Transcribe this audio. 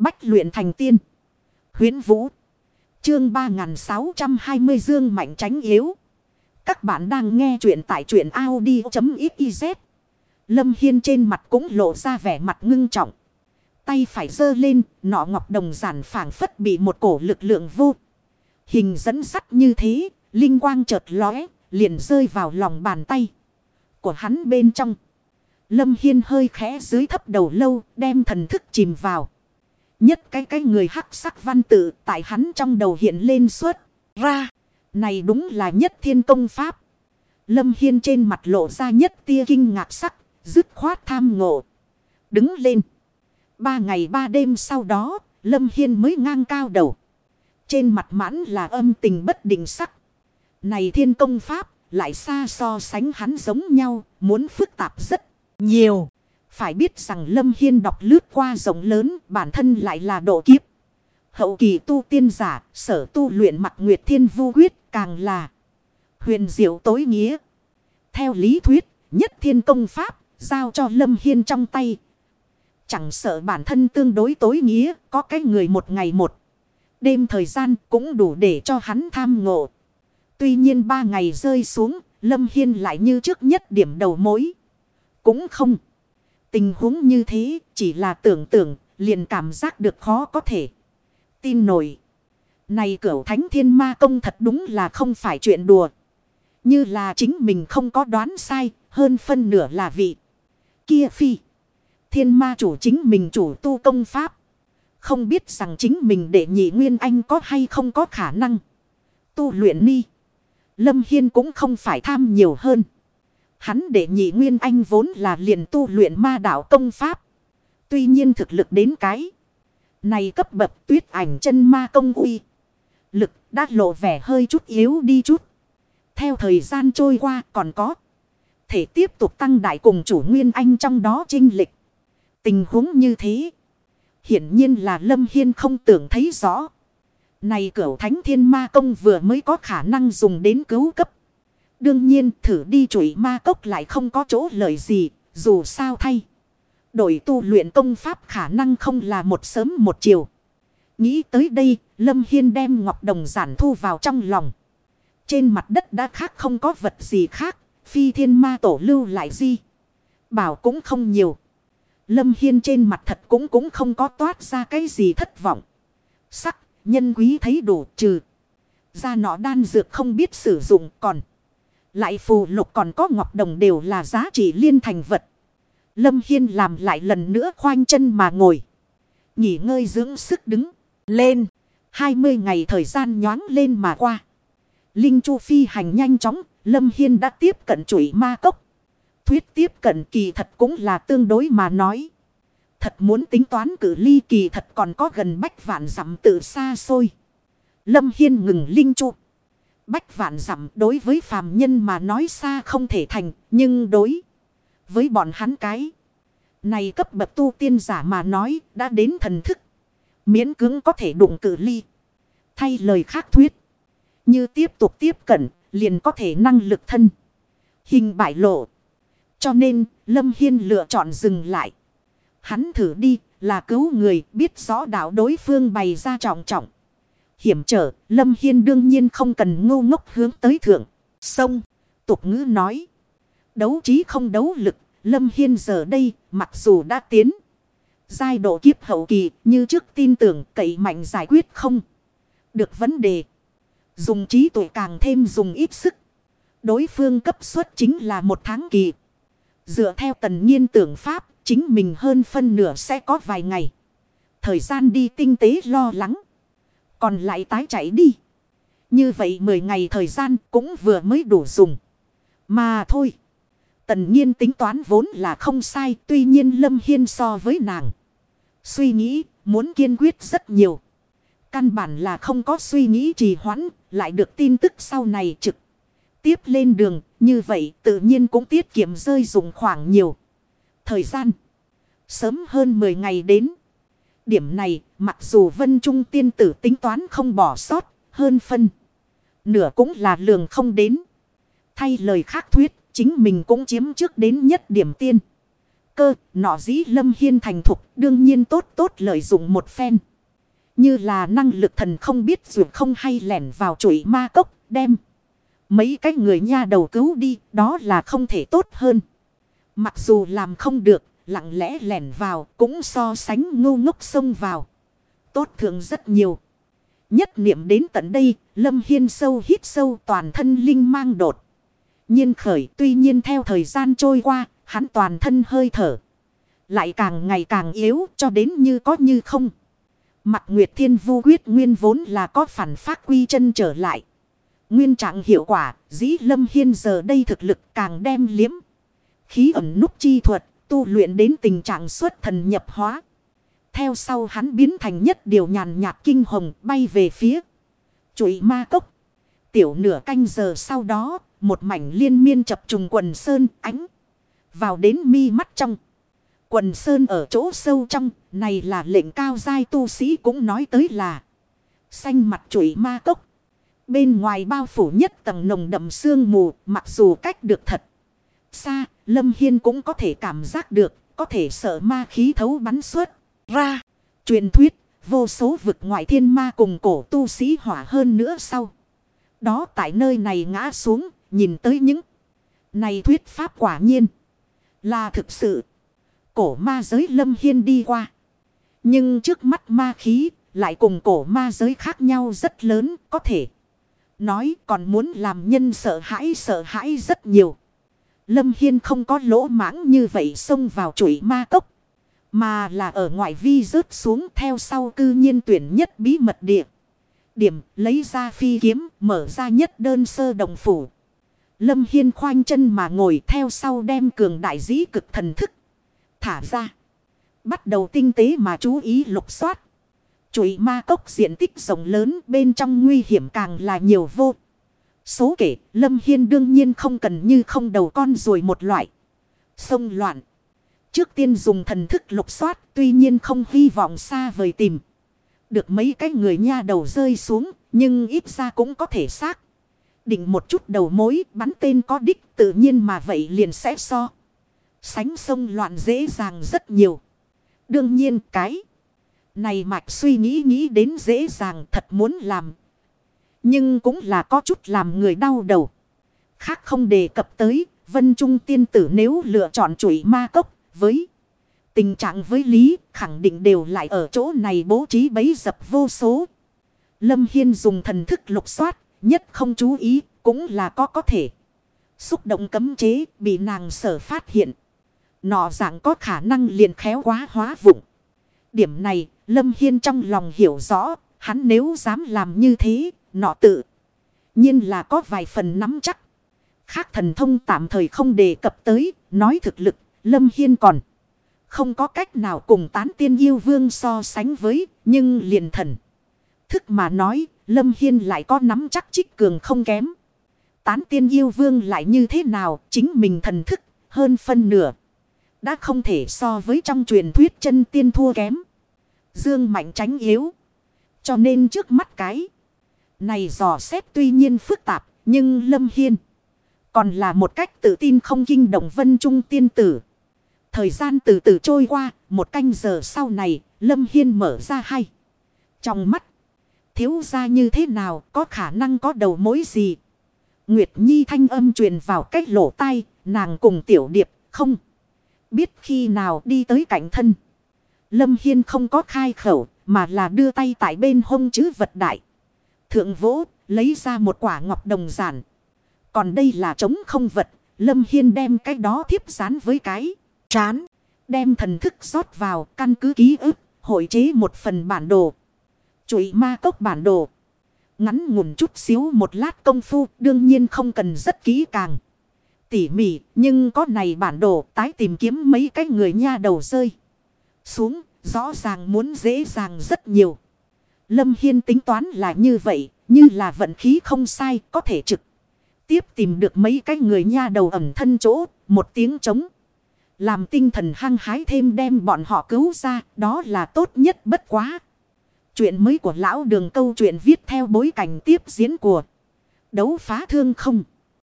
Bách luyện thành tiên. huyễn Vũ. Chương 3620 Dương Mạnh tránh yếu. Các bạn đang nghe truyện tại truyện Audi.xyz. Lâm Hiên trên mặt cũng lộ ra vẻ mặt ngưng trọng. Tay phải dơ lên, nọ ngọc đồng giản phảng phất bị một cổ lực lượng vô. Hình dẫn sắt như thế, linh quang chợt lóe, liền rơi vào lòng bàn tay của hắn bên trong. Lâm Hiên hơi khẽ dưới thấp đầu lâu, đem thần thức chìm vào. Nhất cái cái người hắc sắc văn tự tại hắn trong đầu hiện lên suốt ra. Này đúng là nhất thiên công pháp. Lâm Hiên trên mặt lộ ra nhất tia kinh ngạc sắc, dứt khoát tham ngộ. Đứng lên. Ba ngày ba đêm sau đó, Lâm Hiên mới ngang cao đầu. Trên mặt mãn là âm tình bất định sắc. Này thiên công pháp, lại xa so sánh hắn giống nhau, muốn phức tạp rất nhiều. Phải biết rằng Lâm Hiên đọc lướt qua rộng lớn, bản thân lại là độ kiếp. Hậu kỳ tu tiên giả, sở tu luyện mặt Nguyệt Thiên Vu Quyết càng là huyền diệu tối nghĩa. Theo lý thuyết, nhất thiên công pháp, giao cho Lâm Hiên trong tay. Chẳng sợ bản thân tương đối tối nghĩa, có cái người một ngày một. Đêm thời gian cũng đủ để cho hắn tham ngộ. Tuy nhiên ba ngày rơi xuống, Lâm Hiên lại như trước nhất điểm đầu mối. Cũng không. Tình huống như thế chỉ là tưởng tượng liền cảm giác được khó có thể. Tin nổi. Này cửu thánh thiên ma công thật đúng là không phải chuyện đùa. Như là chính mình không có đoán sai, hơn phân nửa là vị. Kia phi. Thiên ma chủ chính mình chủ tu công pháp. Không biết rằng chính mình để nhị nguyên anh có hay không có khả năng. Tu luyện ni. Lâm Hiên cũng không phải tham nhiều hơn. Hắn để nhị nguyên anh vốn là liền tu luyện ma đạo công pháp. Tuy nhiên thực lực đến cái. Này cấp bậc tuyết ảnh chân ma công uy. Lực đã lộ vẻ hơi chút yếu đi chút. Theo thời gian trôi qua còn có. Thể tiếp tục tăng đại cùng chủ nguyên anh trong đó trinh lịch. Tình huống như thế. Hiển nhiên là Lâm Hiên không tưởng thấy rõ. Này cửu thánh thiên ma công vừa mới có khả năng dùng đến cứu cấp. Đương nhiên thử đi chuỗi ma cốc lại không có chỗ lợi gì, dù sao thay. Đổi tu luyện công pháp khả năng không là một sớm một chiều. Nghĩ tới đây, Lâm Hiên đem ngọc đồng giản thu vào trong lòng. Trên mặt đất đã khác không có vật gì khác, phi thiên ma tổ lưu lại gì. Bảo cũng không nhiều. Lâm Hiên trên mặt thật cũng cũng không có toát ra cái gì thất vọng. Sắc, nhân quý thấy đủ trừ. Ra nọ đan dược không biết sử dụng còn. Lại phù lục còn có ngọc đồng đều là giá trị liên thành vật. Lâm Hiên làm lại lần nữa khoanh chân mà ngồi. Nghỉ ngơi dưỡng sức đứng. Lên. 20 ngày thời gian nhoáng lên mà qua. Linh Chu phi hành nhanh chóng. Lâm Hiên đã tiếp cận chuỗi ma cốc. Thuyết tiếp cận kỳ thật cũng là tương đối mà nói. Thật muốn tính toán cử ly kỳ thật còn có gần bách vạn dặm tự xa xôi. Lâm Hiên ngừng Linh Chu. Bách vạn dặm đối với phàm nhân mà nói xa không thể thành, nhưng đối với bọn hắn cái. Này cấp bậc tu tiên giả mà nói đã đến thần thức. Miễn cứng có thể đụng cử ly. Thay lời khác thuyết. Như tiếp tục tiếp cận, liền có thể năng lực thân. Hình bại lộ. Cho nên, Lâm Hiên lựa chọn dừng lại. Hắn thử đi, là cứu người, biết rõ đạo đối phương bày ra trọng trọng hiểm trở, Lâm Hiên đương nhiên không cần ngu ngốc hướng tới thượng. Sông, tục ngữ nói. Đấu trí không đấu lực, Lâm Hiên giờ đây, mặc dù đã tiến. Giai độ kiếp hậu kỳ, như trước tin tưởng cậy mạnh giải quyết không. Được vấn đề. Dùng trí tuệ càng thêm dùng ít sức. Đối phương cấp suất chính là một tháng kỳ. Dựa theo tần nhiên tưởng pháp, chính mình hơn phân nửa sẽ có vài ngày. Thời gian đi tinh tế lo lắng. Còn lại tái chạy đi. Như vậy 10 ngày thời gian cũng vừa mới đủ dùng. Mà thôi. Tần nhiên tính toán vốn là không sai. Tuy nhiên Lâm Hiên so với nàng. Suy nghĩ, muốn kiên quyết rất nhiều. Căn bản là không có suy nghĩ trì hoãn. Lại được tin tức sau này trực. Tiếp lên đường. Như vậy tự nhiên cũng tiết kiệm rơi dùng khoảng nhiều. Thời gian. Sớm hơn 10 ngày đến. Điểm này, mặc dù vân trung tiên tử tính toán không bỏ sót, hơn phân. Nửa cũng là lường không đến. Thay lời khác thuyết, chính mình cũng chiếm trước đến nhất điểm tiên. cơ, nọ dĩ lâm hiên thành thục, đương nhiên tốt tốt lợi dụng một phen. Như là năng lực thần không biết dù không hay lẻn vào chuỗi ma cốc, đem. Mấy cái người nha đầu cứu đi, đó là không thể tốt hơn. Mặc dù làm không được, lặng lẽ lẻn vào, cũng so sánh ngu ngốc xông vào. Tốt thường rất nhiều. Nhất niệm đến tận đây, Lâm Hiên sâu hít sâu toàn thân linh mang đột. nhiên khởi tuy nhiên theo thời gian trôi qua, hắn toàn thân hơi thở. Lại càng ngày càng yếu cho đến như có như không. Mặt Nguyệt Thiên Vu quyết nguyên vốn là có phản phát quy chân trở lại. Nguyên trạng hiệu quả, dĩ Lâm Hiên giờ đây thực lực càng đem liếm. Khí ẩn nút chi thuật, tu luyện đến tình trạng xuất thần nhập hóa. Theo sau hắn biến thành nhất điều nhàn nhạt kinh hồng bay về phía. Chuỗi ma cốc. Tiểu nửa canh giờ sau đó, một mảnh liên miên chập trùng quần sơn ánh. Vào đến mi mắt trong. Quần sơn ở chỗ sâu trong, này là lệnh cao giai tu sĩ cũng nói tới là. Xanh mặt chuỗi ma cốc. Bên ngoài bao phủ nhất tầng nồng đậm sương mù, mặc dù cách được thật. Xa, Lâm Hiên cũng có thể cảm giác được, có thể sợ ma khí thấu bắn suốt ra. Truyền thuyết, vô số vực ngoại thiên ma cùng cổ tu sĩ hỏa hơn nữa sau. Đó tại nơi này ngã xuống, nhìn tới những này thuyết pháp quả nhiên là thực sự. Cổ ma giới lâm hiên đi qua. Nhưng trước mắt ma khí lại cùng cổ ma giới khác nhau rất lớn có thể. Nói còn muốn làm nhân sợ hãi sợ hãi rất nhiều. Lâm Hiên không có lỗ mãng như vậy xông vào chuỗi ma cốc. Mà là ở ngoại vi rớt xuống theo sau cư nhiên tuyển nhất bí mật địa. Điểm lấy ra phi kiếm, mở ra nhất đơn sơ đồng phủ. Lâm Hiên khoanh chân mà ngồi theo sau đem cường đại dĩ cực thần thức. Thả ra. Bắt đầu tinh tế mà chú ý lục soát. Chuỗi ma cốc diện tích rộng lớn, bên trong nguy hiểm càng là nhiều vô. Số kể, Lâm Hiên đương nhiên không cần như không đầu con rồi một loại. Sông loạn. Trước tiên dùng thần thức lục soát, tuy nhiên không hy vọng xa vời tìm. Được mấy cái người nha đầu rơi xuống, nhưng ít ra cũng có thể xác. Định một chút đầu mối, bắn tên có đích, tự nhiên mà vậy liền sẽ so. Sánh sông loạn dễ dàng rất nhiều. Đương nhiên cái này mạch suy nghĩ nghĩ đến dễ dàng, thật muốn làm. Nhưng cũng là có chút làm người đau đầu. Khác không đề cập tới Vân Trung tiên tử nếu lựa chọn chuỗi ma cốc với tình trạng với Lý khẳng định đều lại ở chỗ này bố trí bấy dập vô số. Lâm Hiên dùng thần thức lục soát, nhất không chú ý, cũng là có có thể. Xúc động cấm chế, bị nàng sở phát hiện. Nọ dạng có khả năng liền khéo quá hóa vụng. Điểm này, Lâm Hiên trong lòng hiểu rõ, hắn nếu dám làm như thế, nọ tự. nhiên là có vài phần nắm chắc. Khác thần thông tạm thời không đề cập tới, nói thực lực Lâm Hiên còn không có cách nào cùng tán tiên yêu vương so sánh với, nhưng liền thần. Thức mà nói, Lâm Hiên lại có nắm chắc trích cường không kém. Tán tiên yêu vương lại như thế nào, chính mình thần thức, hơn phân nửa. Đã không thể so với trong truyền thuyết chân tiên thua kém. Dương mạnh tránh yếu. Cho nên trước mắt cái. Này dò xét tuy nhiên phức tạp, nhưng Lâm Hiên. Còn là một cách tự tin không kinh động vân trung tiên tử. Thời gian từ từ trôi qua, một canh giờ sau này, Lâm Hiên mở ra hay. Trong mắt, thiếu ra như thế nào, có khả năng có đầu mối gì? Nguyệt Nhi thanh âm truyền vào cách lỗ tai, nàng cùng tiểu điệp, không. Biết khi nào đi tới cạnh thân. Lâm Hiên không có khai khẩu, mà là đưa tay tại bên hông chữ vật đại. Thượng vỗ, lấy ra một quả ngọc đồng giản. Còn đây là trống không vật, Lâm Hiên đem cái đó thiếp dán với cái. Chán. Đem thần thức rót vào căn cứ ký ức. Hội chế một phần bản đồ. Chuỗi ma cốc bản đồ. Ngắn ngủn chút xíu một lát công phu. Đương nhiên không cần rất kỹ càng. Tỉ mỉ. Nhưng có này bản đồ tái tìm kiếm mấy cái người nha đầu rơi. Xuống. Rõ ràng muốn dễ dàng rất nhiều. Lâm Hiên tính toán là như vậy. Như là vận khí không sai. Có thể trực. Tiếp tìm được mấy cái người nha đầu ẩm thân chỗ. Một tiếng trống. Làm tinh thần hăng hái thêm đem bọn họ cứu ra, đó là tốt nhất bất quá. Chuyện mới của lão đường câu chuyện viết theo bối cảnh tiếp diễn của đấu phá thương không.